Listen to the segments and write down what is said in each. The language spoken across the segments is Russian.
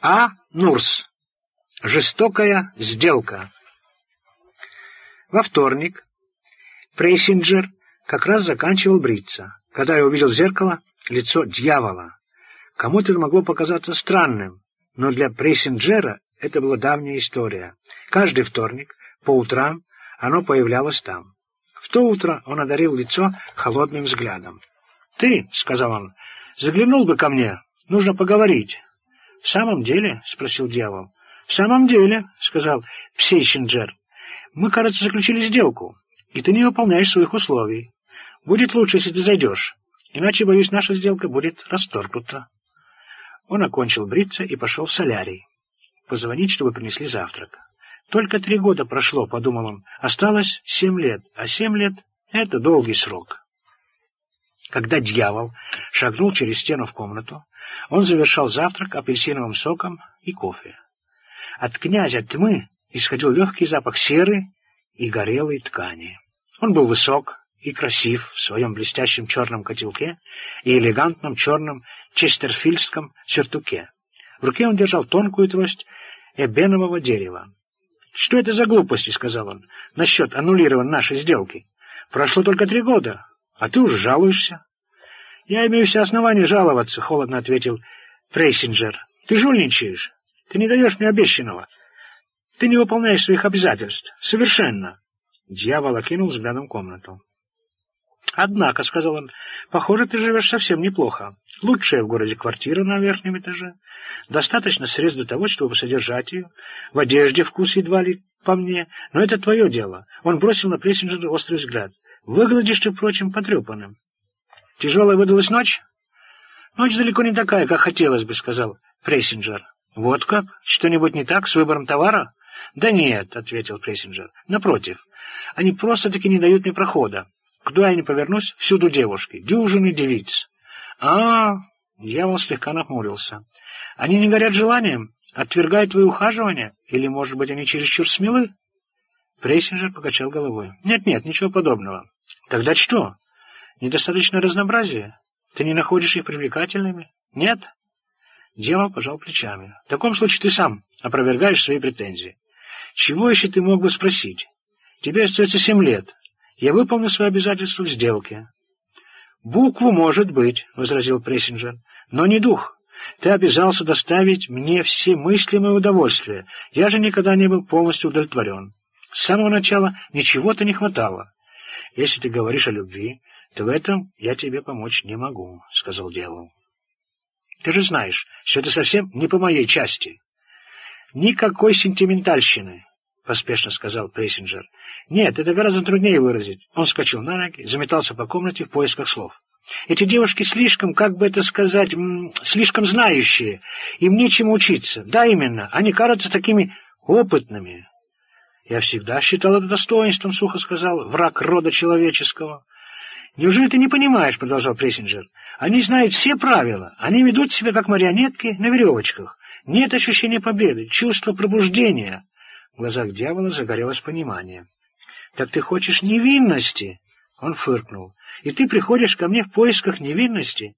А. Нурс. Жестокая сделка. Во вторник Прессинджер как раз заканчивал бриться, когда я увидел в зеркало лицо дьявола. Кому-то это могло показаться странным, но для Прессинджера это была давняя история. Каждый вторник, по утрам, оно появлялось там. В то утро он одарил лицо холодным взглядом. «Ты, — сказал он, — заглянул бы ко мне, нужно поговорить». «В самом деле?» — спросил дьявол. «В самом деле», — сказал Псейсинджер, — «мы, кажется, заключили сделку, и ты не выполняешь своих условий. Будет лучше, если ты зайдешь, иначе, боюсь, наша сделка будет расторгнута». Он окончил бриться и пошел в солярий. Позвонить, чтобы принесли завтрак. Только три года прошло, подумал он. Осталось семь лет, а семь лет — это долгий срок. Когда дьявол шагнул через стену в комнату, он завершал завтрак апельсиновым соком и кофе. От князя тьмы исходил легкий запах серы и горелой ткани. Он был высок и красив в своем блестящем черном котелке и элегантном черном честерфильдском сюртуке. В руке он держал тонкую трость эбенового дерева. «Что это за глупости?» — сказал он. «Насчет аннулирования нашей сделки. Прошло только три года, а ты уже жалуешься». «Я имею все основания жаловаться», — холодно ответил Прейсинджер. «Ты жульничаешь. Ты не даешь мне обещанного. Ты не выполняешь своих обязательств. Совершенно». Дьявол окинул взглядом комнату. «Однако», — сказал он, — «похоже, ты живешь совсем неплохо. Лучшая в городе квартира на верхнем этаже. Достаточно средств для того, чтобы содержать ее. В одежде вкус едва ли по мне. Но это твое дело». Он бросил на Прессинджера острый взгляд. «Выглядишь ты, впрочем, потрепанным». «Тяжелая выдалась ночь?» «Ночь далеко не такая, как хотелось бы», — сказал Прессинджер. «Вот как? Что-нибудь не так с выбором товара?» «Да нет», — ответил Прессинджер. «Напротив, они просто-таки не дают мне прохода. Куда я не повернусь, всюду девушки, дюжины девиц. А, -а, -а дьявол слегка нахмурился. Они не горят желанием, отвергают твои ухаживания, или, может быть, они чересчур смелы? Прессинджер покачал головой. Нет-нет, ничего подобного. Тогда что? Недостаточно разнообразия? Ты не находишь их привлекательными? Нет? Дьявол пожал плечами. В таком случае ты сам опровергаешь свои претензии. Чего еще ты мог бы спросить? Тебе остается семь лет. Я выполню свои обязательства в сделке. «Букву, может быть», — возразил Прессинджер, — «но не дух. Ты обязался доставить мне все мыслимые удовольствия. Я же никогда не был полностью удовлетворен. С самого начала чего-то не хватало. Если ты говоришь о любви, в этом я тебе помочь не могу», — сказал дьявол. «Ты же знаешь, что это совсем не по моей части. Никакой сентиментальщины поспешно сказал Прессинджер. «Нет, это гораздо труднее выразить». Он вскочил на ноги, заметался по комнате в поисках слов. «Эти девушки слишком, как бы это сказать, слишком знающие. Им нечему учиться. Да, именно, они кажутся такими опытными». «Я всегда считал это достоинством», — сухо сказал враг рода человеческого. «Неужели ты не понимаешь?» — продолжал Прессинджер. «Они знают все правила. Они ведут себя как марионетки на веревочках. Нет ощущения победы, чувства пробуждения». В глазах дьявола загорелось понимание. «Так ты хочешь невинности?» Он фыркнул. «И ты приходишь ко мне в поисках невинности?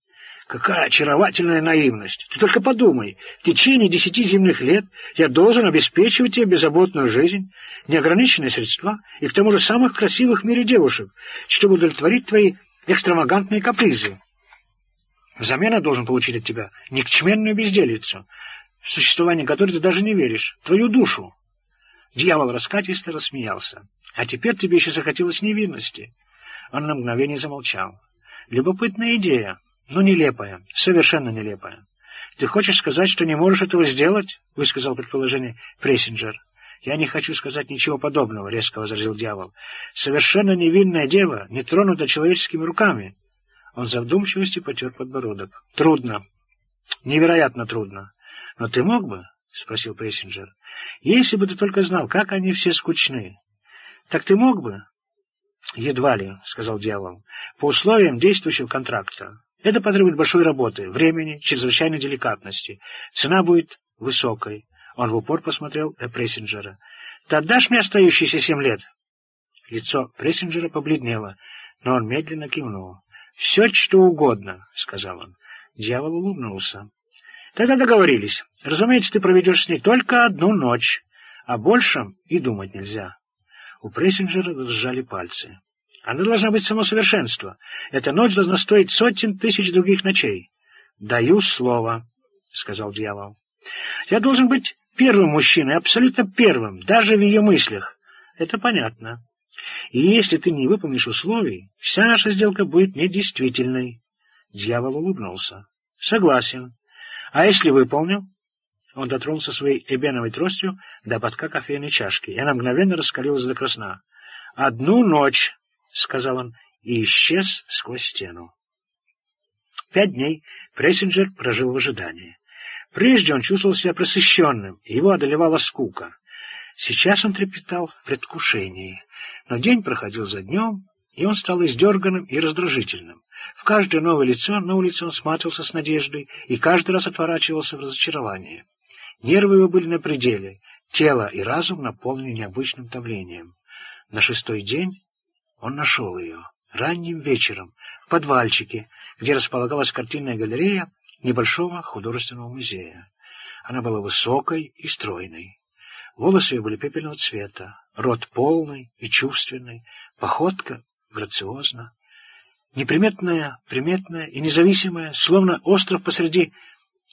Какая очаровательная наивность! Ты только подумай, в течение десяти земных лет я должен обеспечивать тебе беззаботную жизнь, неограниченные средства и к тому же самых красивых в мире девушек, чтобы удовлетворить твои экстравагантные капризы. Взамен я должен получить от тебя никчменную безделицу, в существование которой ты даже не веришь, твою душу. Дьявол раскатисто рассмеялся. «А теперь тебе еще захотелось невинности». Он на мгновение замолчал. «Любопытная идея, но нелепая, совершенно нелепая. Ты хочешь сказать, что не можешь этого сделать?» — высказал предположение Прессинджер. «Я не хочу сказать ничего подобного», — резко возразил дьявол. «Совершенно невинная дева, не тронута человеческими руками». Он задумчивости потер подбородок. «Трудно. Невероятно трудно. Но ты мог бы?» — спросил Прессинджер. Если бы ты только знал, как они все скучны. Так ты мог бы? Едва ли, сказал дьявол, по условиям действующего контракта. Это потребует большой работы, времени, чрезвычайной деликатности. Цена будет высокой. Он в упор посмотрел на Прессинджера. Ты отдашь мне остающиеся семь лет? Лицо Прессинджера побледнело, но он медленно кивнул. «Все, что угодно», — сказал он. Дьявол улыбнулся. Тогда договорились. Разумеется, ты проведешь с ней только одну ночь. О большем и думать нельзя. У Прессинджера сжались пальцы. Она должна быть само совершенство. Эта ночь должна стоить сотен тысяч других ночей. «Даю слово», — сказал дьявол. «Я должен быть первым мужчиной, абсолютно первым, даже в ее мыслях. Это понятно. И если ты не выполнишь условий, вся наша сделка будет недействительной». Дьявол улыбнулся. «Согласен. А если выполню?» Он дотронулся своей эбеновой тростью до ободка кофейной чашки, и она мгновенно раскалилась до красна. «Одну ночь», — сказал он, и исчез сквозь стену. Пять дней Прессинджер прожил в ожидании. Прежде он чувствовал себя просыщенным, его одолевала скука. Сейчас он трепетал в предвкушении. Но день проходил за днем, и он стал издерганным и раздражительным. В каждое новое лицо на улице он сматывался с надеждой и каждый раз отворачивался в разочаровании. Нервы его были на пределе, тело и разум наполнены необычным давлением. На шестой день он нашел ее. Ранним вечером, в подвальчике, где располагалась картинная галерея небольшого художественного музея. Она была высокой и стройной. Волосы ее были пепельного цвета, рот полный и чувственный, походка грациозна. Неприметная, приметная и независимая, словно остров посреди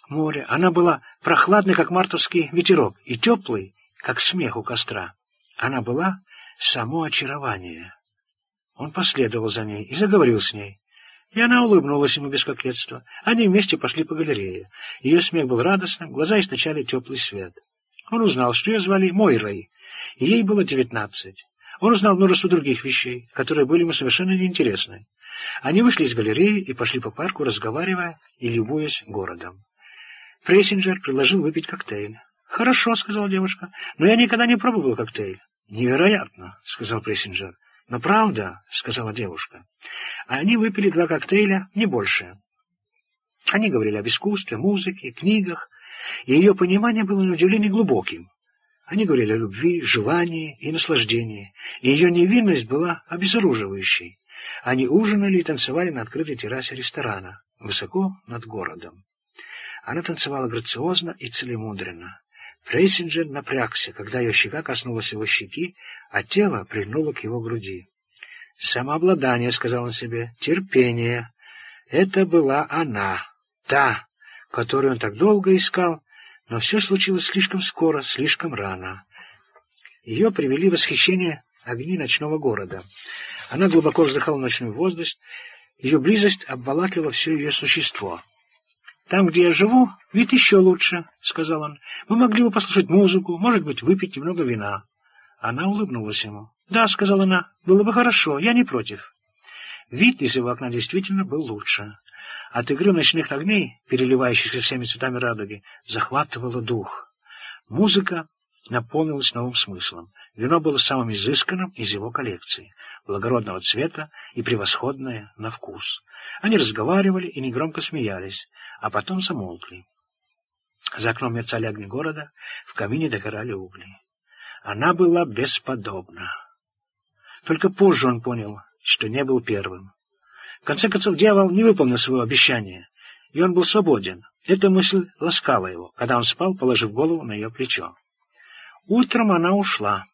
моря, она была прохладной, как мартовский ветерок, и теплой, как смех у костра. Она была само очарование. Он последовал за ней и заговорил с ней. И она улыбнулась ему без кокетства. Они вместе пошли по галерее. Ее смех был радостным, глаза источали теплый свет. Он узнал, что ее звали Мойрой, и ей было девятнадцать. Он узнал множество других вещей, которые были ему совершенно неинтересны. Они вышли из галереи и пошли по парку, разговаривая и любуясь городом. Прессинджер предложил выпить коктейль. «Хорошо», — сказала девушка, — «но я никогда не пробовал коктейль». «Невероятно», — сказал Прессинджер. «Но правда», — сказала девушка. Они выпили два коктейля, не больше. Они говорили об искусстве, музыке, книгах, и ее понимание было на удивление глубоким. Они говорили о любви, желании и наслаждении, и ее невинность была обезоруживающей. Они ужинали и танцевали на открытой террасе ресторана, высоко над городом. Она танцевала грациозно и целемудренно. Фрейсинджер напрягся, когда ее щека коснулась его щеки, а тело прильнуло к его груди. «Самообладание», — сказал он себе, — «терпение». Это была она, та, которую он так долго искал, но все случилось слишком скоро, слишком рано. Ее привели в восхищение огни ночного города. Она глубоко вздыхала ночной воздух, ее близость обволакивала все ее существо. «Там, где я живу, вид еще лучше», — сказал он. «Мы могли бы послушать музыку, может быть, выпить немного вина». Она улыбнулась ему. «Да», — сказала она, — «было бы хорошо, я не против». Вид из его окна действительно был лучше. От игры ночных огней, переливающихся всеми цветами радуги, захватывало дух. Музыка наполнилась новым смыслом. Вино было самым изысканным из его коллекции, благородного цвета и превосходное на вкус. Они разговаривали и негромко смеялись, а потом замолкли. За окном мерцали огни города, в камине догорали угли. Она была бесподобна. Только позже он понял, что не был первым. В конце концов, дьявол не выполнил своего обещания, и он был свободен. Эта мысль ласкала его, когда он спал, положив голову на ее плечо. Утром она ушла,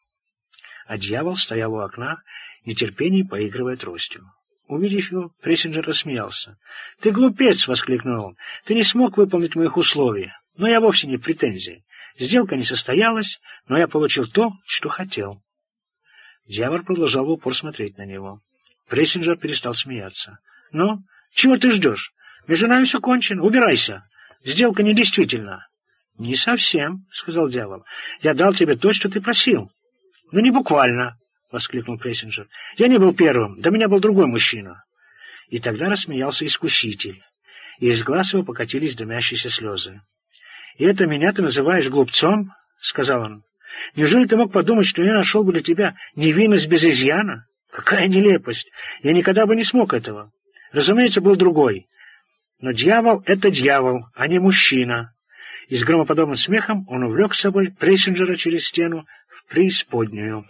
а дьявол стоял у окна, нетерпение поигрывая тростью. Увидев его, Прессинджер рассмеялся. — Ты глупец! — воскликнул он. — Ты не смог выполнить моих условий. Но я вовсе не в претензии. Сделка не состоялась, но я получил то, что хотел. Дьявол продолжал в упор смотреть на него. Прессинджер перестал смеяться. — Ну, чего ты ждешь? Между нами все кончено. Убирайся. Сделка недействительна. — Не совсем, — сказал дьявол. — Я дал тебе то, что ты просил. — Ну, не буквально, — воскликнул Прессинджер. — Я не был первым, до меня был другой мужчина. И тогда рассмеялся искуситель, и из глаз его покатились дымящиеся слезы. — И это меня ты называешь глупцом? — сказал он. — Неужели ты мог подумать, что я нашел бы для тебя невинность без изъяна? Какая нелепость! Я никогда бы не смог этого. Разумеется, был другой. Но дьявол — это дьявол, а не мужчина и с громоподобным смехом он увлек с собой Прессинджера через стену в преисподнюю.